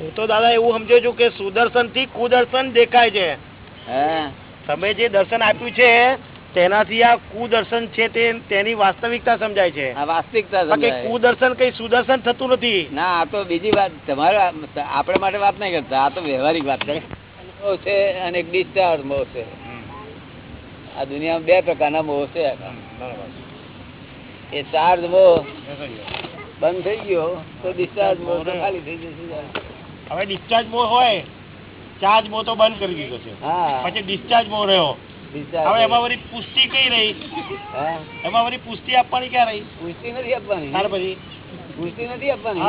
હું તો દાદા એવું સમજો છું કે સુદર્શનથી કુદર્શન દેખાય છે. તમે જે દર્શન આપ્યું છે તેનાથી આ કુદર્શન છે તે તેની વાસ્તવિકતા સમજાય છે. વાસ્તવિકતા સમજાય. કુદર્શન કઈ સુદર્શન થતું નથી. ના આ તો બીજી વાત. તમારે આપણે માટે વાત નહીં કરતા. આ તો વ્યવહારિક વાત છે. મોહ છે અને એક ડિસ્ચાર્જ મોહ છે. આ દુનિયામાં બે પ્રકારના મોહ છે. એ ચાર્જ મોહ બંધ થઈ ગયો તો ડિસ્ચાર્જ મોહ ખાલી થઈ જશે. હવે ડિસ્ચાર્જ મો હોય ચાર્જ મો તો બંધ કરી દીધો છે. પછી ડિસ્ચાર્જ મો રહ્યો. હવે એમાં. વળી પુષ્ટિ કઈ રહી? એમાં વળી પુષ્ટિ આપવાની ક્યાં રહી? પુષ્ટિ નથી આપવાની. ત્યાર પછી? પુષ્ટિ નથી આપવાની.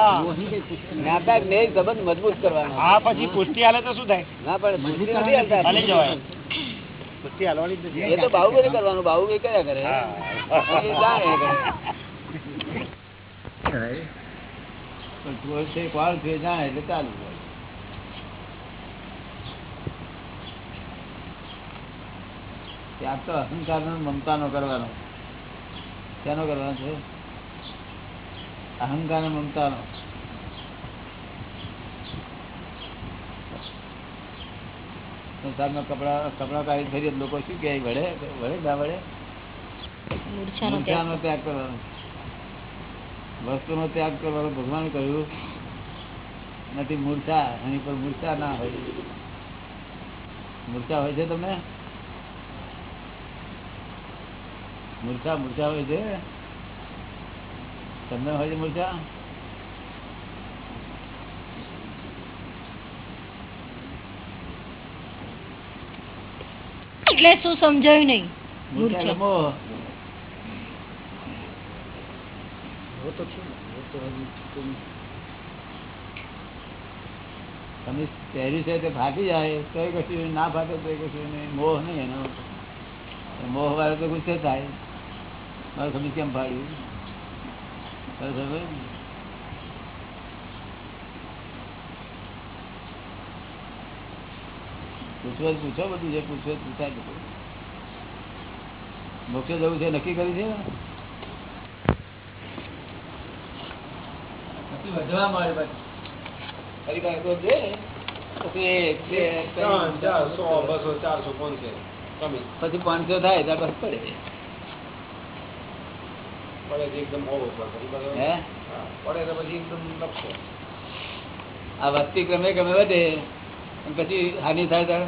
જ્ઞાતા જ્ઞેય સંબંધ મજબૂત કરવાનો. હા પછી પુષ્ટિ હાલે તો શું થાય? ના પણ પુષ્ટિ નથી હાલતા. હાલી જવાય. પુષ્ટિ હાલવાની જ નથી. એ તો બાહુબલી કરવાનું. બાહુબલી કર્યા કરે. હા. એ જાણે કરે. પણ ચોર છે કોણ છે જાણે એટલે ચાલુ હોય. ત્યાગ તો અહંકાર નો મમતા નો કરવાનો. શેનો કરવાનો છે? અહંકાર અને મમતા નો સંસારમાં કપડા કપડા કાઢી ફરી લોકો શું કહે? વળે વળે ના વળે મૂર્છાનો ત્યાગ કરવાનો. વસ્તુનો ત્યાગ કરવાનો ભગવાન કહ્યું નથી મૂર્છા એની પર મૂર્છા ના હોય. મૂર્છા હોય છે તમને? મૂર્છા મૂર્છા હોય છે? તમને હોય છે મૂર્છા? એટલે શું સમજાયું નહીં? મૂર્છા એટલે મૂર્છા મોહ તમે પહેર્યું છે તે ફાટી જાય તો કશું નહીં, ના ફાટે તો કશું નહીં. મોહ નહીં એનો. મોહ વાળો તો ગુસ્સે થાય. મારે સમજ કેમ ફાડ્યું? પૂછવું તો પૂછો બધું જે પૂછવે પૂછાય. મોક્ષે જવું છે નક્કી કર્યું છે? પછી વધવા મળે પાછું. પાછું. પછી. પછી પાંચસો થાય ત્યાં બસ પડે. હે? આ વસ્તી ક્રમે ક્રમે વધે. પછી હાનિ થાય ત્યારે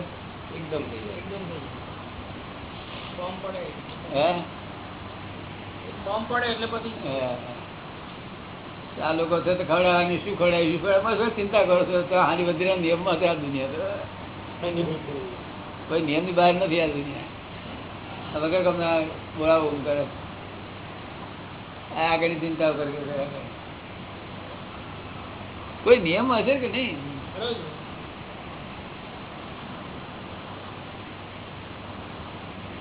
હે હે. આ લોકો છે તો ખવડાવવાની શું ખવડાવી શું ખવડાવવામાં શું ચિંતા કરો છો? તો હાની વધી નિયમમાં છે આ દુનિયા તો. કોઈ નિયમની બહાર નથી આ દુનિયા વગર તમને બોલાવો કરે. આ આગળની ચિંતા કરી કરે. કોઈ નિયમ હશે કે નહીં?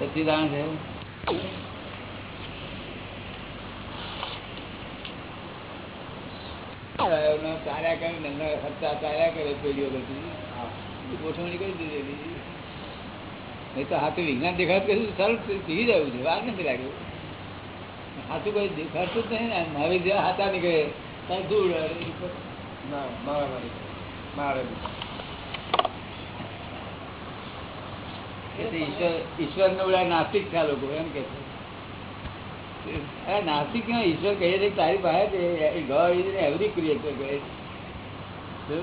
સચિદાન છે. બધી. હાથું વિજ્ઞાન દેખાડ કે સરળ લાગ્યું. હાથું નીકળે. ત્યાં ધૂળ ઈશ્વર ઈશ્વર ને ઓલા નાસ્તિક છે લોકો, એમ કે છે. નાસ્તિક ક્યાં ઈશ્વર કહે છે તારી પાસે ગોડ ઇઝ એવરી ક્રિએટર કહે છે?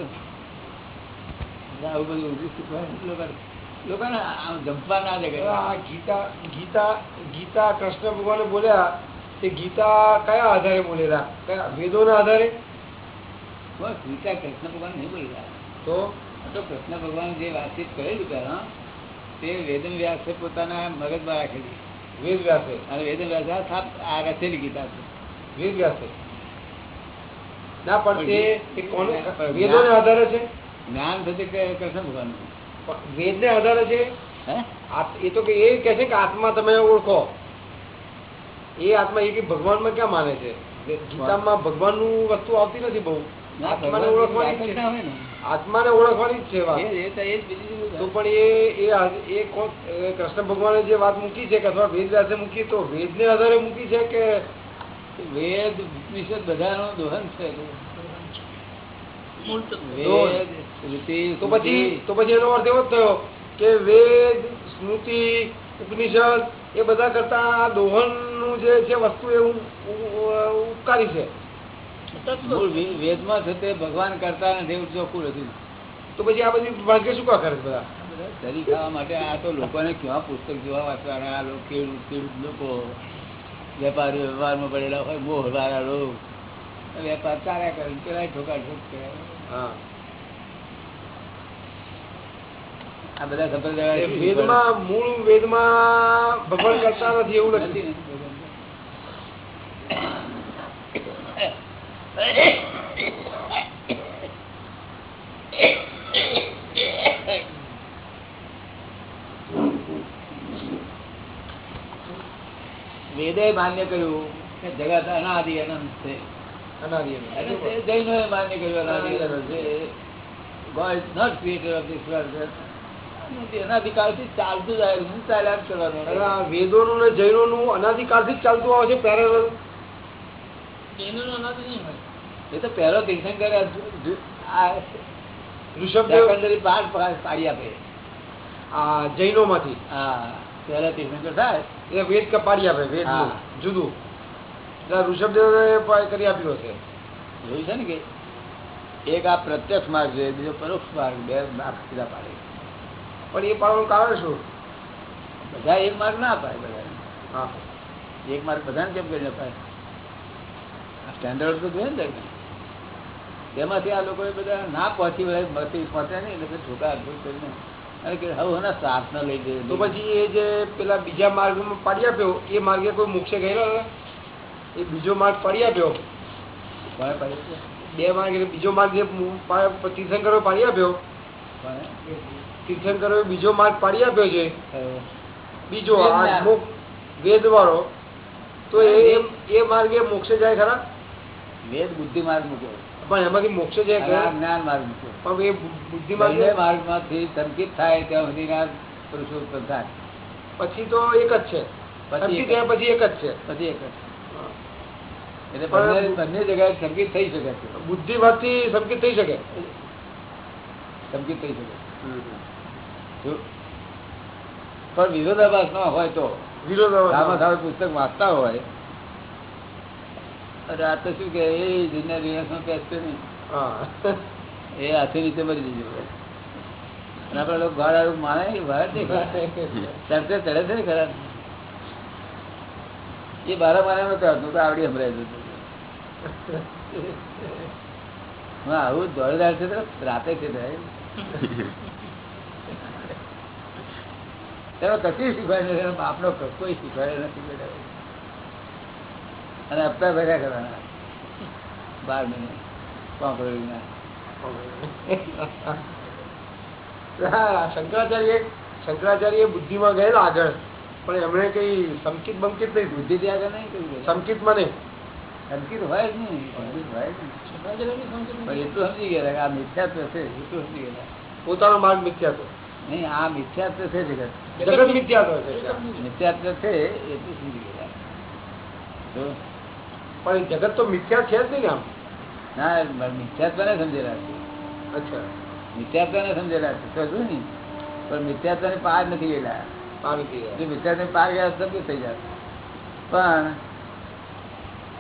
આવું બધું ઊંધું શીખવાય લોકોને. આમ જંપવા ના દે ગીતા ગીતા ગીતા કૃષ્ણ ભગવાને બોલ્યા તે ગીતા કયા આધારે બોલેલા? કયા વેદોના આધારે? બસ ગીતા કૃષ્ણ ભગવાન નહીં બોલી તો? તો કૃષ્ણ ભગવાન જે વાતચીત કરેલી પહેલા તે વેદન વ્યાસે પોતાના મગજમાં રાખેલી. વેદ વ્યાસે. અને વેદન વ્યાસ આ રચેલી ગીતા છે. વેદ વ્યાસે. ના પણ તે કોને? વેદોને આધારે છે? જ્ઞાન થશે કે કૃષ્ણ ભગવાન વેદને આધારે છે? એ તો કે એ કહે છે કે આત્મા તમે ઓળખો. એ આત્મા એ કે ભગવાનમાં ક્યાં માને છે? ગીતામાં ભગવાનનું વસ્તુ આવતી નથી બહુ. આત્માને ઓળખવાની જ છે હોય આત્માને ઓળખવાની જ છે વાત તો? પણ એ કૃષ્ણ ભગવાને જે વાત મૂકી છે કે અથવા વેદ વ્યાસે મૂકી તો વેદને આધારે મૂકી છે કે વેદ વિશે બધાનો દોહન છે તો પછી તો પછી એનો અર્થ એવો જ થયો કે વેદ સ્મૃતિ ઉપનિષદ એ બધા કરતા દોહનનું જે છે વસ્તુ એ ઉપકારી છે મૂળ વેદમાં છે તે ભગવાન કરતા નથી એવું ચોખ્ખું નથી. તો પછી આ બધી ભાગ્ય શું કરે છે બધા? દરી ખાવા માટે આ તો લોકોને કેવા પુસ્તક જોવા વાંચવાના આ લોકો ખેડૂત ખેડૂત લોકો વેપારી વ્યવહારમાં પડેલા હોય બહુ વાળા લોકો વેપાર ચાલ્યા કરે પેલા ઠોકા ઠોક કરે. હા. આ બધા સંપ્રદાય વેદમાં મૂળ વેદમાં ભગવાન કરતા નથી એવું નથી. વેદે માન્ય કર્યું કે જગત અનાદિ અનંત. છે અનાદિ અનંત. માન્ય કર્યું અનાદિ અનંત. છે God is not creator of this world. અને તે અનાદિકાળથી ચાલતું જાય ચાલ્યા જ કરવાનું વેદોનું ને જૈનોનું અનાદિકાળથી જ ચાલતું આવે છે પેરેલલ? એ તો પહેલો તીર્થંકર ઋષભદેવ પાર્ટ પાડી આપે. આ જૈનોમાંથી? હા પહેલા તીર્થંકર થાય. એ વેદ કપાડી આપે વેદ. જુદું. એટલે ઋષભદેવે કરી આપ્યું હશે જોયું છે ને કે એક આ પ્રત્યક્ષ માર્ગ છે બીજો પરોક્ષ માર્ગ બે માર્ગ સીધા પાડે. પણ એ પાડવાનું કારણ શું? બધા એક માર્ગ ના અપાય બધા હા. એક માર્ગ બધાને કેમ કરીને અપાય? સ્ટેન્ડર્ડ તો જોઈએ ને. તેમાંથી આ લોકોએ બધા ના પહોંચી વળે મથી પહોંચે નહીં એટલે ઠોકા અદભુત કરીને અને કે હવે એના લઈ દે તો પછી એ જે પેલા બીજા માર્ગમાં પાડી આપ્યો એ માર્ગે કોઈ મોક્ષે ગયેલો? એ બીજો માર્ગ પાડી આપ્યો? બે માર્ગ બીજો માર્ગ જે તીર્થંકરો પાડી આપ્યો? બીજો માર્ગ પાડી આપ્યો છે? બીજો. આ વેદ વાળો તો એ- એ માર્ગે મોક્ષે જાય ખરા? વેદ બુદ્ધિ માર્ગ મૂક્યો પણ એમાંથી મોક્ષ ખરા જ્ઞાન માર્ગ પણ એ બુ- બુદ્ધિ માર્ગે બંને માર્ગમાંથી સંકિત થાય ત્યાં સુધીના પુરુષો ઉત્પન્ન થાય. પછી તો એક જ છે. પછી એક જ. પછી એક જ છે. પછી એક જ. એટલે બંને જગ્યાએ સંકિત થઈ શકે છે. બુદ્ધિવાદથી સંકેત થઈ શકે? સંકિત થઈ શકે. પણ વિરોધાભાસ ન હોય તો વિરોધાભાસ પુસ્તક વાંચતા હોય આ તો શું કે એ જુનિયર દિવસમાં બેસતો નહીં. એ હાથે નીચે મરી જજો. અને આપડે લોકો ઘર આવું માને કે બહાર ચડતે ચડે છે ને ખરા એ બારા મારે નતો આવતું તો આવડી સંભળાય જતું હું આવું દોડદાર છે તો રાતે છે તેનો કશું શીખવાય નથી બાપનો કોઈ શીખવાડે નથી બેટા. અને હપ્તા ભર્યા કરવાના. બાર મહિને. હા, શંકરાચાર્ય શંકરાચાર્ય બુદ્ધિમાં ગયેલા આગળ. પણ એમણે કઈ સંકિત બંકિત નહીં બુદ્ધિ ત્યાં આગળ નહીં કર્યું સંકિતમાં નહીં. સંકિત હોય જ નહીં. સંકિત હોય જ નહીં. એટલું સમજી ગયા આ મિથ્યાત્વ છે એટલું સમજી ગયા પોતાનો માર્ગ મિથ્યાત્વ. નહીં આ મિથ્યાત્વ છે જગત. જગત મિથ્યાત્વ છે. મિથ્યાત્વ છે એટલું સમજી ગયા. પણ જગત તો મિથ્યા છે જ નહીં આમ. ના મિથ્યાત્વ ને સમજેલા છે. અચ્છા. મિથ્યાત્વ ને સમજેલા છે. સમજવું ને પણ મિથ્યાત્વ ને પાર નથી ગયેલા. ગયા. મિથ્યાત્વ પાર ગયા સભ્ય થઈ જાય પણ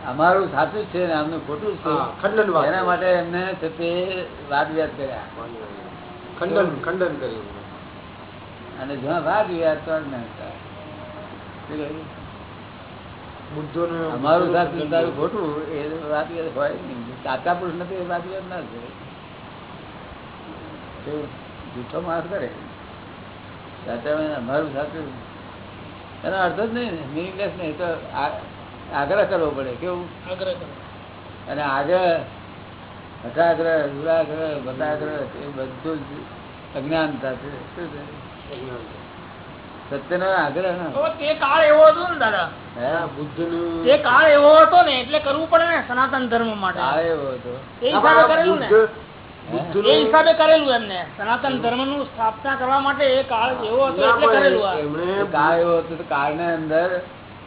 અમારું સાચું છે ને આમનું ખોટું છે. ખંડન એના માટે એમને છે તે વાદ વિવાદ કર્યા. ખંડન ખંડન કર્યું. અને જ્યાં વાદ વિવાદ તો અજ્ઞાન થાય. શું કહ્યું? બુદ્ધોને અમારું સાચું તારું ખોટું એ વાદ હોય નહીં. સાચા પુરુષ નથી એ વાદ ના થાય જૂઠો માણસ કરે. સાચા અમારું સાચું એનો અર્થ જ નહીં મિનિંગલેસ નહીં તો આગ્રહ કરવો પડે કેવું? અને આગળ હઠાગ્રહ દુરાગ્રહ બધાગ્રહ એ બધું જ અજ્ઞાનતા છે. શું છે? સત્યનો આગ્રહ ના. તો તે કાળ એવો હતો ને દાદા? હે? બુદ્ધનું. તે કાળ એવો હતો ને એટલે કરવું પડે ને સનાતન ધર્મ માટે. કાળ એવો હતો. એ હિસાબે કરેલું ને. બુદ્ધ? એ હિસાબે કરેલું એમને. સનાતન ધર્મનું સ્થાપના કરવા માટે એ કાળ એવો હતો એટલે કરેલું આ. એમણે કાળ એવો હતો તો કાળને અંદર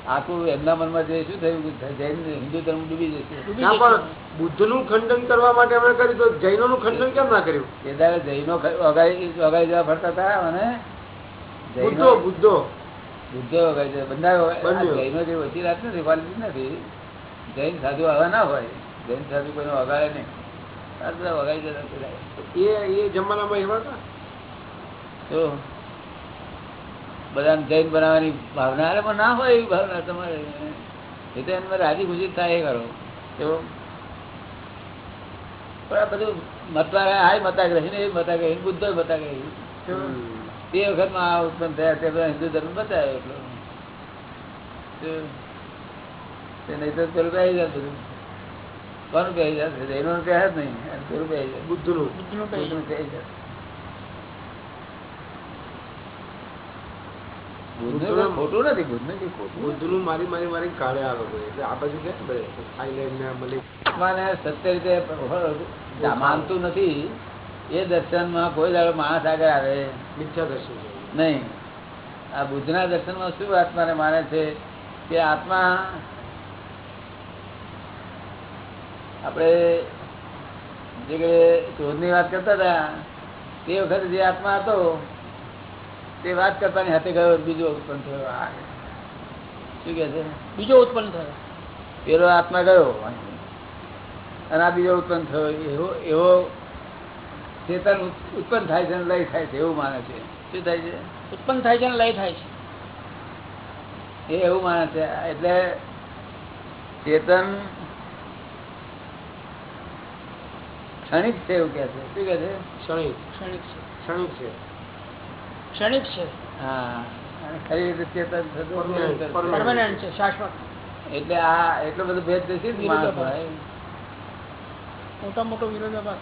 આખું એમના મનમાં જે શું થયું જૈન હિન્દુ ધર્મ ડૂબી જશે. ના પણ બુદ્ધનું ખંડન કરવા માટે એમણે કર્યું તો જૈનોનું ખંડન કેમ ના કર્યું? એ જૈનો અગાઈ અગાઈ વગાડી જવા ફરતા હતા અને બુદ્ધો બુદ્ધો. બુદ્ધો. જૈનો જે ઓછી રાત નથી ક્વોલિટી નથી. જૈન સાધુ આવા ના હોય. જૈન સાધુ કોઈને વગાડે નહીં. આ બધા વગાડી જતા એ એ જમાનામાં એવા હતા? તો બધાને જૈન બનાવવાની ભાવના અરે પણ ના હોય એવી ભાવના તમારે. એ તો એમને રાજી ખુશી થાય એ કરો પણ આ બધું મતવા હાય મતાગ્રહી ને એ મતાગ્રહી બુદ્ધો મતાગ્રહી. તો વખતમાં આ ઉત્પન્ન થયા તે બધા હિન્દુ ધર્મ બતાવ્યો એટલો. નહીં તો પેલું પહેરી જાય બધું કોનું પહેરી જશે જૈનો કહે જ નહીં. પેલું પહેરી જાય બુદ્ધનું. બુદ્ધનું કહી બુદ્ધનું પહેરી જાય ખોટું નથી. ખોટું નથી. બુદ્ધનું મારી મારી મારી કાઢે આ લોકો એટલે આ બાજુ કે બધે થાઈલેન્ડ ને મળી. સત્ય રીતે માનતું નથી. એ દર્શનમાં કોઈ દાડો માણસ આગળ આવે મિથ્યા દર્શન નહીં. આ બુદ્ધના દર્શનમાં શું આત્માને માને છે કે આત્મા આપણે જે કે શોધની વાત કરતા હતા તે વખતે જે આત્મા હતો તે વાત કરતાની હાથે ગયો બીજો ઉત્પન્ન થયો. શું કે છે? બીજો ઉત્પન્ન થયો. પેલો આત્મા ગયો. અને આ બીજો ઉત્પન્ન થયો. એવો એવો ચેતન ઉત્પન્ન થાય છે લય થાય છે એવું માને છે. શું થાય છે? ઉત્પન્ન થાય છે લય થાય છે. એ એવું માને છે. એટલે ચેતન ક્ષણિક છે એવું કે છે. શું કે છે? ક્ષણિક ક્ષણિક છે. ક્ષણિક છે. ક્ષણિક છે. હા. અને ખરી રીતે ચેતન છે. permanent. પરમાનન્ટ છે. શાશ્વત. એટલે આ એટલો બધો ભેદ થશે. મોટા મોટો વિરોધાભાસ.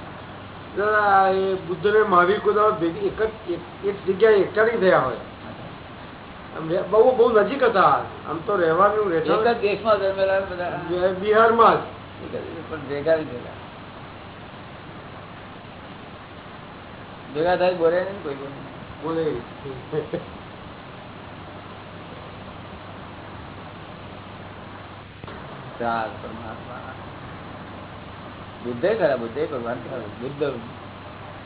દાદા એ બુદ્ધ ને મહાવીર કોઈ દાડો ભેગી એક જ એક- એક જગ્યાએ એકઠા નહીં થયા હોય. આમ રે- બહુ બહુ નજીક હતા. આમ તો રહેવાનું એક જ રહેઠાણ દેશમાં જન્મેલા ને બધા. બિ- બિહારમાં જ. એક જ પણ ભેગા નહીં થયેલા. ભેગા થાય બોલે નહીં કોઈ કોઈ બોલે. ચાલ પરમાત્મા. બુદ્ધે ખરા બુદ્ધે ભગવાન ખરા બુદ્ધ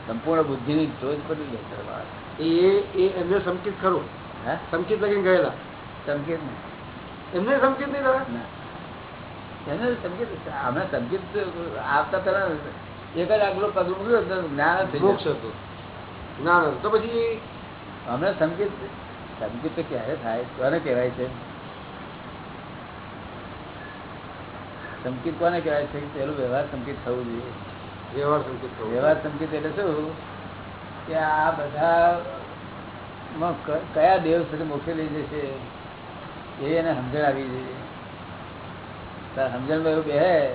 સંપૂર્ણ બુદ્ધિની ટોચ પડી પરમાત્મા. એ એ એમને સંકેત ખરો. હા? સંકેત લગીને ગયેલા. સંકેત એમને સંકેત નહીં દાદા ના. એને સંકેત અમે સંકેત આવતા પેલા એક જ આગલો પગલું મૂક્યું જ્ઞાન મોક્ષ હતું. ના હતું. તો પછી હમણાં સંકેત સંકેત તો ક્યારે થાય? કોને કહેવાય છે? સંકેત કોને કહેવાય? છે પેલું વ્યવહાર સંકેત થવું જોઈએ. વ્યવહાર સંકેત વ્યવહાર સંકેત એટલે શું? કે આ બધા કયા દેવ સુધી મોક્ષે લઈ જશે? એ એને સમજણ આવી જોઈએ સમજણમાં એવું બે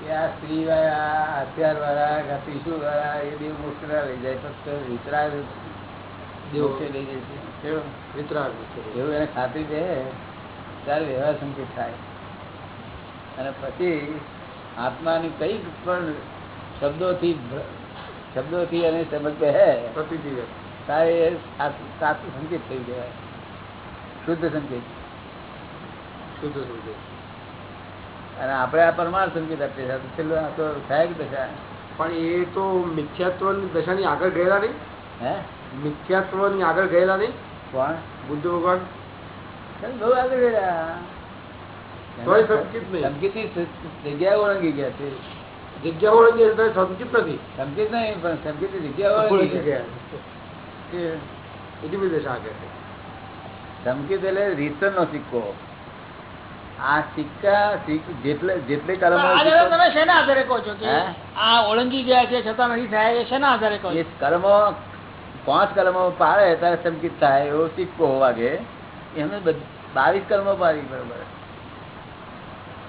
કે આ સ્ત્રી વાળા હથિયાર વાળા કે ત્રિશુલ વાળા એ દેવ મોક્ષ લઈ જાય. ફક્ત વિતરાગ. મોક્ષે લઈ છે કેવું? વિતરાગ એવું એને ખાતરી દે. ત્યારે વ્યવહાર સંકેત થાય. અને પછી આત્માની કઈ પણ શબ્દોથી શબ્દોથી અને સમજ હે તારે એ સાચું સંકેત થઈ જવાય શુદ્ધ સંકેત. શુદ્ધ સંકેત. અને આપણે આ પરમાર્થ સંકેત આપીએ છીએ. છેલ્લો આ તો થાય દશા. પણ એ તો મિથ્યાત્વની દશાની આગળ ગયેલા નહીં. હે? મિથ્યાત્વની આગળ ગયેલા નહીં. કોણ? બુદ્ધ ભગવાન. બહુ આગળ ગયા નહીં. ઓળંગી ગયા છે. જગ્યા ઓળંગી એટલે સંકેત નથી. સંકેત નહીં પણ જગ્યા ઓળંગી ગયા કે એટલી નો સિક્કો. આ સિક્કા સિક- જેટલે જેટલી કલમો તમે શેના આધારે કહો છો કે આ ઓળંગી ગયા છે છતાં નથી થાય એ શેના આધારે કહો એ છો પાંચ કલમો પાડે ત્યારે સંકિત થાય એવો સિક્કો વાગે એમને બધ- બાવીસ કલમો પાડી બરોબર?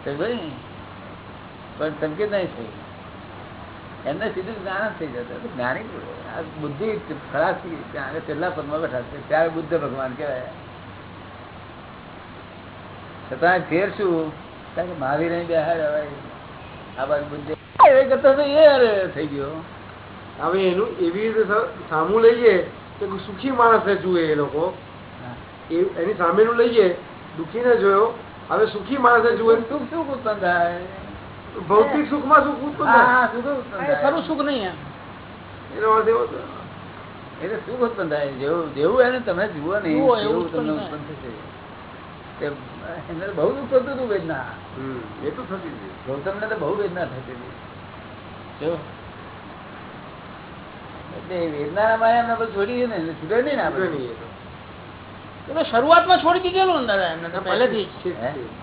પણ સંકેત નહીં થઈ એમને સીધું જ્ઞાન જ થઈ જતું જ્ઞાની આ બુદ્ધિ ત્યાં આગળ છેલ્લા પદમાં બેઠા છે. ત્યારે બુદ્ધ ભગવાન કહેવાય. છતાં ફેર શું? કારણ કે મહાવીર અહીં બેહાડ આ બાજુ બુદ્ધિ એ કરતા તો એ થઈ ગયો. હવે એનું એવી રીતે સામું લઈએ તો સુખી માણસને જુએ એ લોકો. એની સામેનું લઈએ દુઃખીને જોયો હવે સુખી માણસે જુએ સુખ સુખ ઉત્પન્ન થાય. ભૌતિક સુખ હા સુખ ઉત્પન્ન થાય. ખરું સુખ નહીં એનો અર્થ એવો એટલે સુખ ઉત્પન્ન થાય. જેવું જેવું એને તમે જુઓ ને એવું તમને ઉત્પન્ન થશે. એને બહુ દુઃખ થતું હતું વેદના એ તો થતી ગૌતમ ને ગૌતમને તો બહુ વેદના થતી હતી. જો. એટલે વેદના માયા એમને છોડી ને છૂટે નહીં ને આપણે. તો. શરૂઆતમાં છોડી દીધેલું ને દાદા એમને પહેલેથી?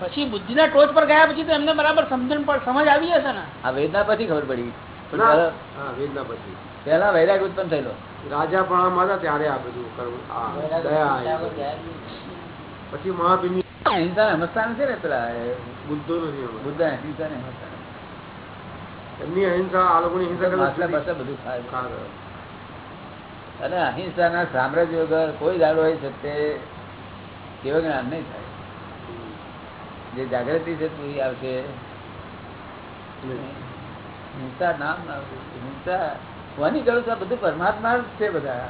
પછી બુદ્ધિના ટોચ પર ગયા પછી તો એમને બરાબર સમજણ પર સમજ આવી હશે ને આ વેદના પછી ખબર પડી વેદના પછી પેલા વૈરાગ ઉત્પન્ન થયેલો રાજા પણ હતા ત્યારે આ બધું કરવું. પછી મહાપીની અહિંસા સમજતા નથી ને પેલા બુદ્ધો નથી. બુદ્ધ અહિંસા ને એમની અહિંસા આ લોકોની હિંસા બધું ખાય. અને અહિંસાના સામ્રાજ્ય વગર કોઈ દાડો હોય તે કેવું જ્ઞાન નહીં થાય. જે જાગૃતિ છે પૂરી આવશે. હિંસા નામ હિંસા કોની કરું છું? બધું પરમાત્મા જ છે બધા.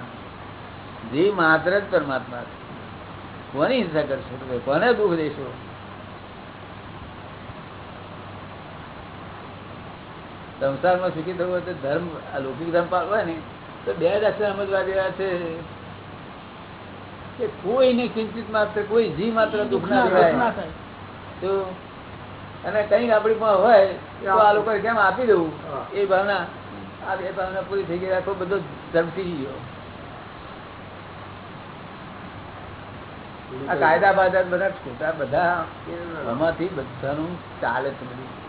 જીવ માત્ર જ પરમાત્મા કોની હિંસા કરશો? કોને દુઃખ દેશો? સંસારમાં સુખી થવું હોય તો ધર્મ, આ લૌકિક ધર્મ પાળવો ને તો બે જ સમજવા જેવા છે કે કોઈને ચિંતિત માત્ર કોઈ જી માત્ર દુઃખ ના થાય. તો અને કઈ આપણી પણ હોય તો આ લોકો કેમ આપી દેવું? એ ભાવના આ બે ભાવના પૂરી થઈ ગઈ આખો બધો ધમકી ગયો. આ કાયદા બાયદા બધા છોટા બધા એમાંથી બધાનું ચાલે છે બધું.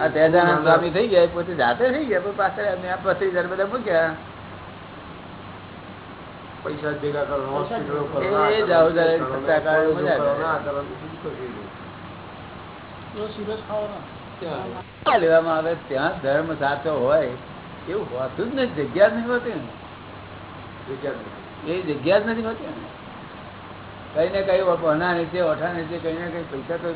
આ તેજાનંદ સ્વામી થઈ ગયા પોતે જાતે થઈ ગયા પણ પાછળ એમને આ પત્રીસ હજાર બધા મૂક્યા. પૈસા ભેગા લેવામાં આવે ત્યાં ધર્મ સાચો હોય એવું હોતું જ નથી જગ્યા જ નહીં હોતી ને. એ જગ્યા જ નથી હોતી ને. કઈ ને કઈ ભણા નીચે ઓઠા નીચે કઈ ને કઈ પૈસા તો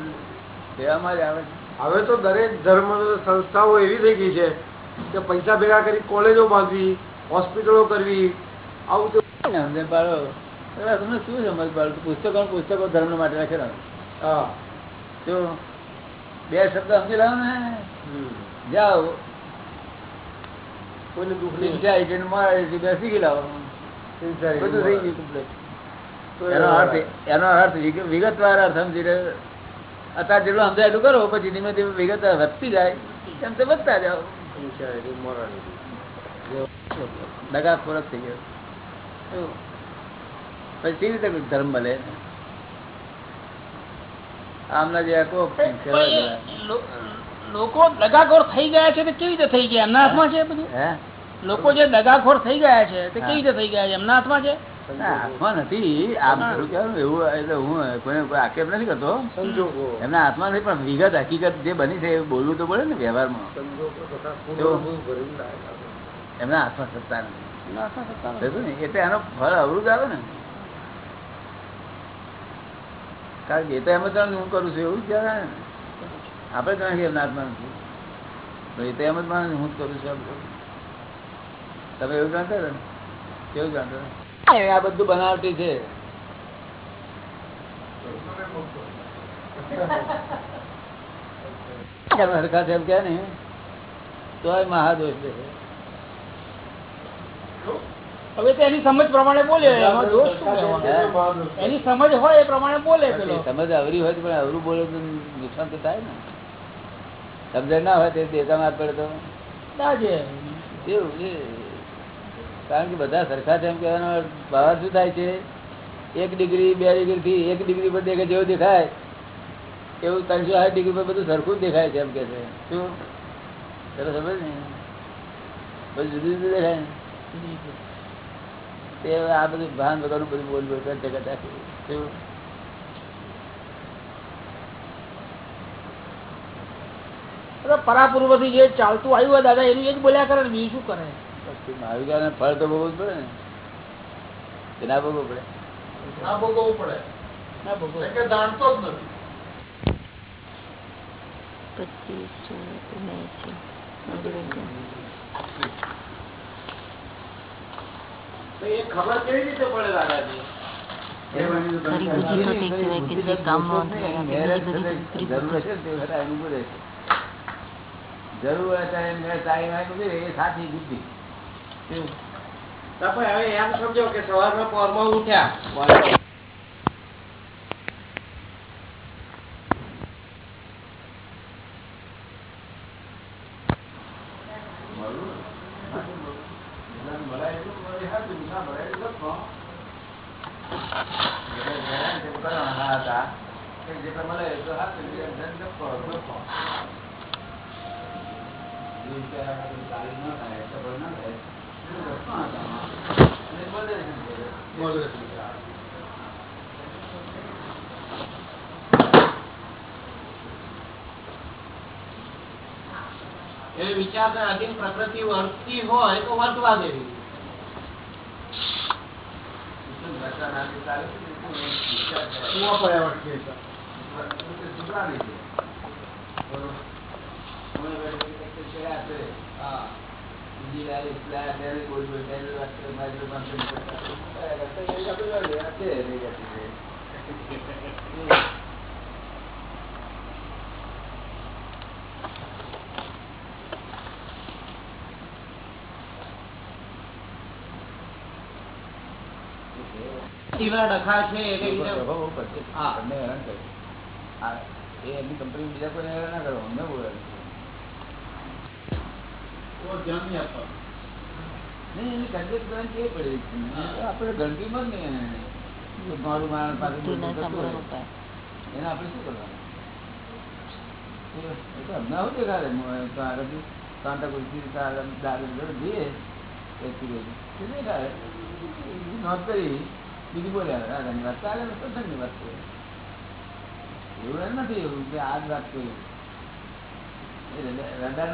દેવામાં જ આવે છે. હવે તો દરેક ધર્મ સંસ્થાઓ એવી થઈ ગઈ છે કે પૈસા ભેગા કરી કોલેજો બાંધવી હોસ્પિટલો કરવી આવું તો સમજણ પાડો. તમને શું સમજ પાડો? પુસ્તકો પુસ્તકો ધર્મ માટે લખેલા હા. જો બે શબ્દ સમજી લાવો ને. જાઓ. કોઈને દુઃખ નહીં સિન્સિયરિટી ને મોરાલિટી બેસી લાવો. બધું થઈ ગયું કમ્પ્લેટ એનો અર્થ એનો અર્થ વિગ- વિગતવાર અર્થ સમજી રહ્યો. અત્યારે જેટલું સમજાય એટલું કરો પછી ધીમે ધીમે વિગત વધતી જાય. એમ તો વધતા જાઓ દગા ખોરાક થઈ ગયો. પછી કેવી રીતે ધર્મ મળે આમના જે આખો પણ એ લો- લોકો દગાખોર થઈ ગયા છે તે કેવી રીતે થઈ ગયા? એમના હાથમાં છે બધું? હે? લોકો જે દગાખોર થઈ ગયા છે તે કેવી રીતે થઈ ગયા છે? એમના હાથમાં છે? હાથમાં નથી. આમ એવું એટલે હું કોઈને કોઈ આક્ષેપ નથી કરતો. એમના હાથમાં નથી પણ વિગત હકીકત જે બની છે એ બોલવું તો પડે ને વ્યવહારમાં. એમના હાથમાં સત્તા નથી? એટલે એનો ફળ અવરું આવે ને. કારણ કે એ તો એમ જ હું કરું છું એવું જ કહેવાય ને. આપણે જાણે કે એમના હાથમાં નથી. એ તો એમ જ માને હું જ કરું છું એમ તમે એવું જાણતા ને? કેવું જાણતા આ બધું બનાવટી છે. હરખા છે એમ કે ને તોય મહાદોષ છે. હવે તો એની સમજ પ્રમાણે બોલે? એની સમજ હોય એ પ્રમાણે બોલે સમજ અવરી હોય પણ અવરું બોલે તો નુકસાન તો થાય ને. સમજણ ના હોય તે દેતા માર પડે તો. એવું છે. કારણ કે બધા સરખા છે એમ કહેવાનો ભાવ શું થાય છે? એક ડિગ્રી, બે ડિગ્રી થી એક ડિગ્રી પર દેખે જેવું દેખાય. એવું ત્રણસો સાઠ ડિગ્રી પર બધું સરખું જ દેખાય છે એમ કે છે. શું? તને સમજ ને બધું જુદું જુદું દેખાય તે આ બધું ભાન વગરનું બધું બોલ બોલ કરતા કરતા શું? તો પરાપૂર્વથી જે ચાલતું આવ્યું દાદા, એનું એ જ બોલ્યા કરે બીજું શું કરે? પછી મહાવીરાને ફળ તો ભોગવવું પડે ને. કે ના ભોગવવું પડે? ના ભોગવવું પડે. ના ભોગવો. જાણતો જ નથી. ખબર કેવી રીતે પડે દાદાજી? જરૂર ને સાચી બુદ્ધિ. ના હવે એમ સમજો કે સવારમાં પોરમાં ઉઠ્યા. એ વિચારને આધીન પ્રકૃતિ વર્તતી હોય તો વર્તવા દેવી. કુવા પડ્યા તીલા ડખા છે એમની કંપની બીજા કોઈને હેરાન ના કરો. અમને બહુ હેરાન કરે. તો ધ્યાન નહીં આપવાનું. નહીં, એની તબિયત કરવાની ટેવ પડી છે. આપણે ગણતરીમાં જ નહીં મારું માણસ પાસે એને આપણે શું કરવાનું? દેખાડે. કાંતાકુરથી દાદા જઈએ. તે દેખાડે. નોંધ કરી. બીજું બોલ્યા રાધાની વાત ચાલે સત્સંગની વાત કરે. એવું એમ નથી એવું કે આ જ વાત કરી. એ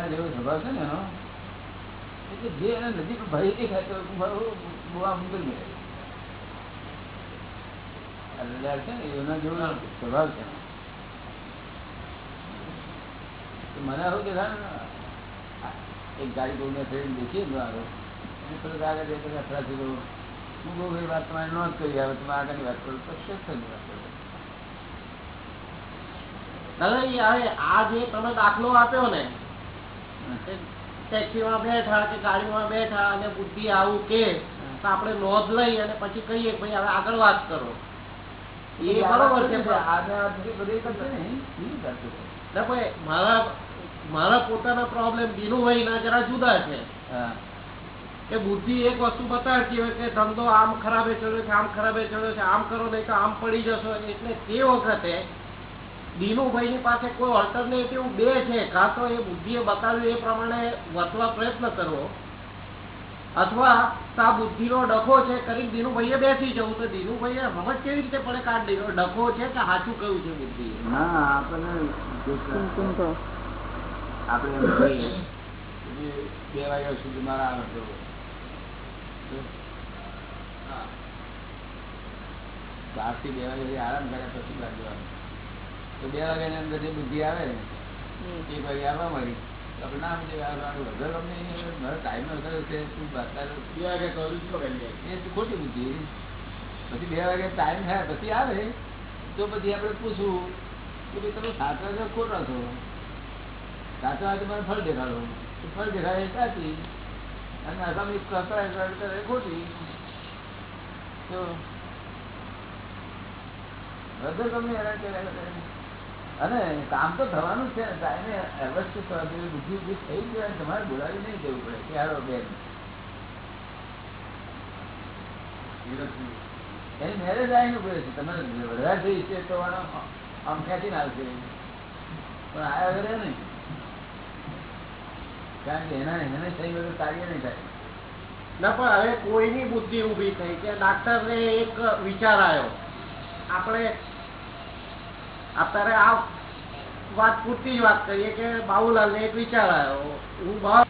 જેવો સ્વભાવ છે ને એનો. એટલે જે એને નજીક ભય દેખાય તો દે. આ રડાર છે ને, એના જેવો સ્વભાવ છે. મને આવું કે એક ગાડી કોઈને ફેરીને દેખીએ ને આગળ એને થોડુંક આગળ જઈએ તો અથડાથી કહું, હું બહુ બધી વાત તમારી નોંધ કરી આવે તમે આગળની વાત કરો તો સત્સંગની વાત કરો? દાદાજી આ જે તમે દાખલો આપ્યો ને ટેક્સીમાં બેઠા કે ગાડીમાં બેઠા અને બુદ્ધિ આવું કે તો આપણે નોંધ લઈ અને પછી કહીએ ભાઈ હવે આગળ વાત કરો. એ બરોબર છે ભાઈ મારા મારા પોતાના પ્રોબ્લેમ દિનુભાઈ ના જરા જુદા છે. કે બુદ્ધિ એક વસ્તુ બતાવતી હોય કે ધંધો આમ ખરાબે ચડ્યો છે આમ ખરાબે ચડ્યો છે આમ કરો નહીં તો આમ પડી જશો. એટલે તે વખતે દિનુભાઈ ની પાસે કોઈ ઓલ્ટરનેટિવ બે છે. કાં તો એ બુદ્ધિએ બતાવ્યું એ પ્રમાણે વર્તવા પ્રયત્ન કરવો અથવા તો આ બુદ્ધિનો ડખો છે કરી દિનુભાઈએ બેસી જવું. તો દિનુભાઈએ સમજ કેવી રીતે પડે કે આ ડખો છે કે સાચું કયું છે બુદ્ધિ આપણે બે વાગ્યા સુધી મારા આવે બારથી બે વાગે આરામ કર્યા પછી બાર જવાનું. તો બે વાગ્યાની અંદર જે બુદ્ધિ આવે ને એ ભાઈ આવવા મળી તો આપણે ના સમજે વગર અમને મારો ટાઈમ નો છે તું બતાવ્યો એ ખોટી બુદ્ધિ પછી બે વાગે ટાઈમ થાય પછી આવે. તો પછી આપણે પૂછવું કે ભાઈ તમે સાચા છો ખોટા છો? સાચા વાગે તો મને ફળ દેખાડો તો ફળ દેખાડે એ સાચી. અને આગામી કકડાટ કરે ખોટી તો હૃદય તમને હેરાન કર્યા કરે. અને કામ તો થવાનું છે ટાઈમે અવશ્ય થવા જોઈએ. બુદ્ધિ ઊભી થઈ ગયા તમારે બોલાવી નહીં જવું પડે ક્યારો બેન એની મેરેજ આવીને કહે છે તમે વધારે થઈ છે તો આમ ખેંચીને આવશે પણ આયા વગર નહીં કારણ કે એના એને થઈ વગર કાર્ય નહીં થાય. ના પણ હવે કોઈની બુદ્ધિ ઊભી થઈ કે ડાક્ટરને એક વિચાર આવ્યો. આપણે અત્યારે આ વાત પૂરતી જ વાત કરીએ કે બાબુલાલ ને એક વિચાર આવ્યો. હું ભાવ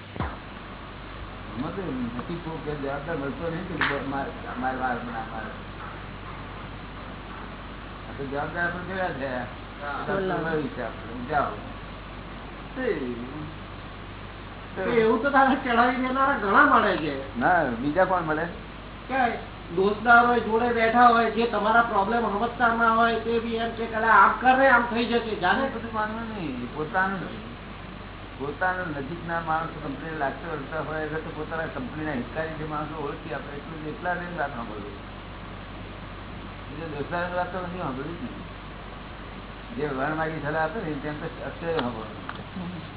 નથી જવાબદાર મળતો નહીં મારે મારે વાર મારે. તો જવાબદાર પણ કેવા છે. જાઓ એવું તો તારે ચડાવી દેનારા ઘણા મળે છે. ના બીજા કોણ મળે? દોસ્તદારો જોડે બેઠા હોય જે તમારા પ્રોબ્લેમ સમજતા ના હોય તે બી એમ છે કે આમ કરે આમ થઈ જશે. જાણે બધું માનવું નહીં. પોતાનું પોતાનું નજીકના માણસો કંપની લાગતો વળતા હોય એટલે તો પોતાના કંપનીના હિતકારી જે માણસો ઓળખી આપણે એટલું એટલા લઈને વાત સાંભળવું. બીજા દોસ્તારની વાત તો નથી સાંભળવી જ નહીં. જે વણ માગી સલાહ આપે ને તેમ તો અક્ષરે સાંભળવું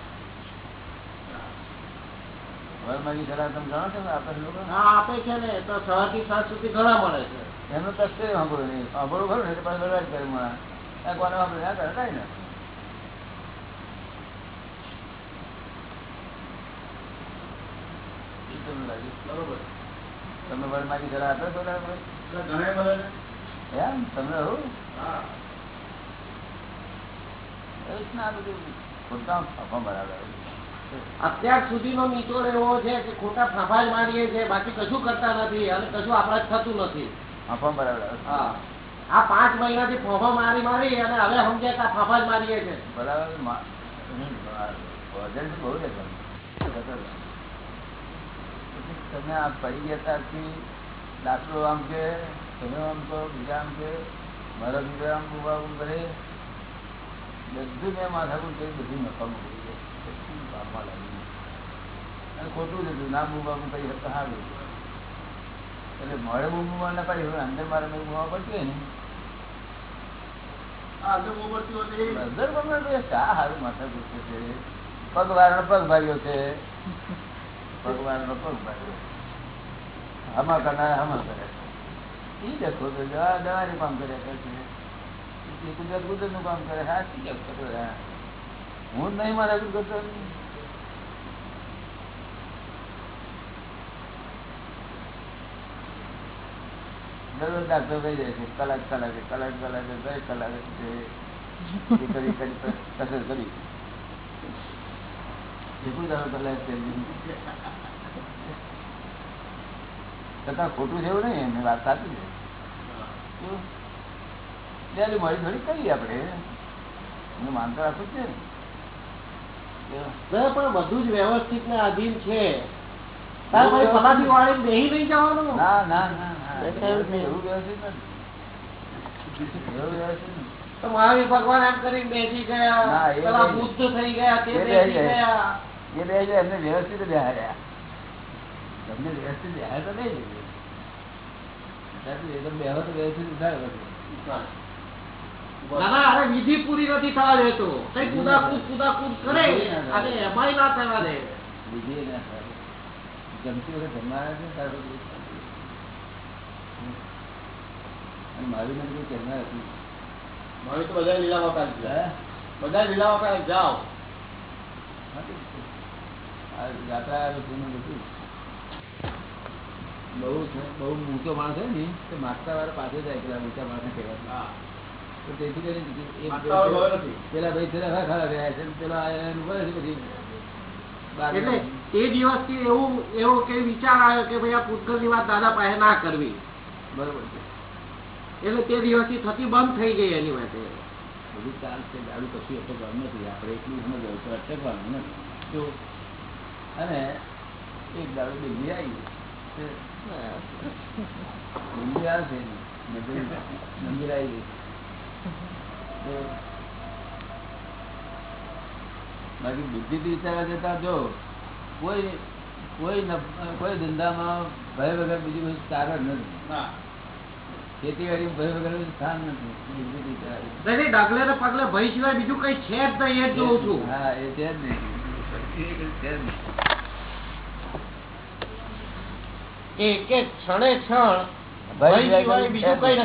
વણ માગી તમે જાણો છો આપણે લોકો? હા આપે છે ને તો છ થી સાત સુધી ઘણા મળે છે. એનું તો અક્ષરે સાંભળવું નહીં? સાંભળો ખરું ને પાછું લડવા જ કરે માણસ. આ કોને સાંભળે ના કરે કઈ ના? તમે વર માગી સલાહ આપો છો? એમ? તમને જ ના બધું ખોટા બરાબર. અત્યાર સુધીનો મિત્રો એવો છે કે ખોટા ફાફા જ મારીએ છીએ બાકી કશું કરતા નથી અને કશું આપણા થતું નથી. ફાંફા બરાબર. હા. આ પાંચ મહિનાથી ફોફા મારી મારી અને હવે સમજે કે આ ફાફા જ મારીએ છે. બરાબર તમે આ પડી ગયા ડાક્ટરો આમ કે તમે આમ કહો બીજા આમ કે મારા બીજા આમ ઊભા કરે. બધું મેં માથાકું કરી બધું નકામું કરી દે. કશું કામમાં લાગ્યું નહીં. અને ખોટું જ ના કરી શકતા સારું એટલે મળે બૂમવા ના પાડી હવે અંદર મારે મેં બૂમવા પડતી ને. શા માથા છે. પગ ભાગ્યો છે. પગ વાળાનો પગ ભાગ્યો હમા કરનાર હમા કરે દેખો તો દવાની કામ કર્યા કરે છે. ગુજરાત કુદરતનું કામ કરે હા કરો હા. નહીં મારા કરતો દરરોજ દાખલો કહી જાય છે. કલાક કલાકે કલાક કલાકે દરેક કલાકે કરી કરી કસર કરી. એટલું જ કલાક છતાં ખોટું છે એવું નહીં એમની વાત સાચી છે. ત્યારે મળી થોડી કરીએ આપણે. એનું માનતા રાખવું જ છે ને પણ બધું જ વ્યવસ્થિત ને આધીન છે. ના ના ના. નથી નથી ભગવાન એમ કરી બેસી ગયા ના, એ પેલા બેસી. બુદ્ધ થઈ ગયા તે બેસી ગયા. એ બે એમને વ્યવસ્થિત બેહાડ્યા તમને વ્યવસ્થિત બેહાડ તો પૂરી નથી કઈ. જમતી વખત જમવાના ને તારે બધું. અને મારી મને કોઈ કહેનાર હતું. મારે તો બધા લીલા કાઢી બધા લીલા કાઢી જાઓ. બધું. બહુ બહુ ઊંચો માણસ હોય ને તો માગતા વાળા પાસે જાય પેલા ઊંચા માણસને કહેવાય. તો તેથી કરીને એ. પેલા ભાઈ પેલા ખરા રહ્યા છે પેલા એનું કરે છે પછી એટલે તે દિવસથી એવું એવો કે વિચાર આવ્યો કે ભાઈ આ પૂતગલની વાત દાદા પાસે ના કરવી? બરોબર છે. એટલે તે દિવસથી થતી બંધ થઈ ગઈ એની માટે બધું ચાલશે ગાડું કશું અટકવાનું નથી. આપણે એટલું સમજવું તો અટકવાનું નથી. જો અને એક દાડુ દિલ્હી આવી દિલ્હી આવશે મંદિર આવી ગઈ. તો બાકી બુદ્ધિથી વિચારવા જતા જો કોઈ કોઈ કોઈ ધંધામાં ભય વગર બીજું બધું કારણ નથી. ખેતીવાડી ભય વગર સ્થાન નથી. ડગલે ને પગલે ભય સિવાય બીજું કઈ છે જ નહીં એ જોઉં છું. હા એ છે જ નહીં. એ એક એક ક્ષણે ક્ષણ ભય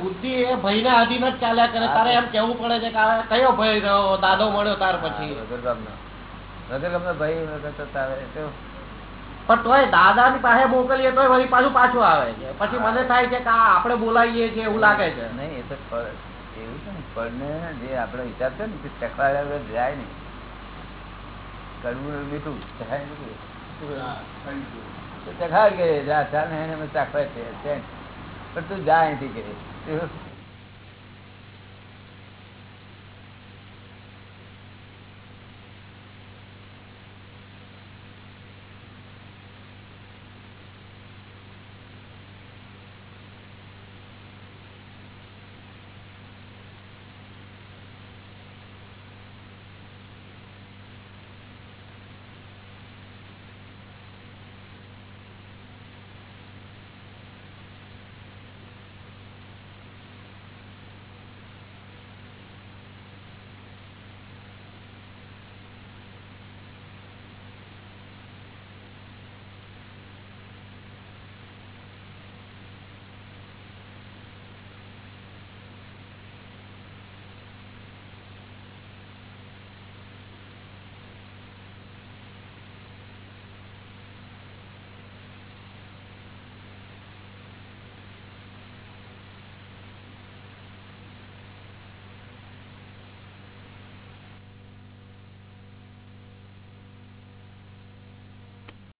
બુદ્ધિ એ ભયના આધીન જ ચાલ્યા કરે. તારે એમ કેવું પડે છે કે કયો ભય રહ્યો? દાદો મળ્યો તાર પછી. વગર ગામનો. વગર ગામનો ભય વગર તો પણ તોય દાદા ની પાસે મોકલીએ તો વળી પાછું પાછું આવે છે. પછી મને થાય છે કે આપડે બોલાવીએ છીએ એવું લાગે છે. નહીં એ તો એવું છે ને ફળને જે આપડે વિચાર છે ને તે ચખવાડ્યા વગર જાય નહીં. કડવું ને મીઠું ચખાય. તો ચખાડ કે જા ચાલ ને ચાખવા છે. પણ તું જા અહીંથી કે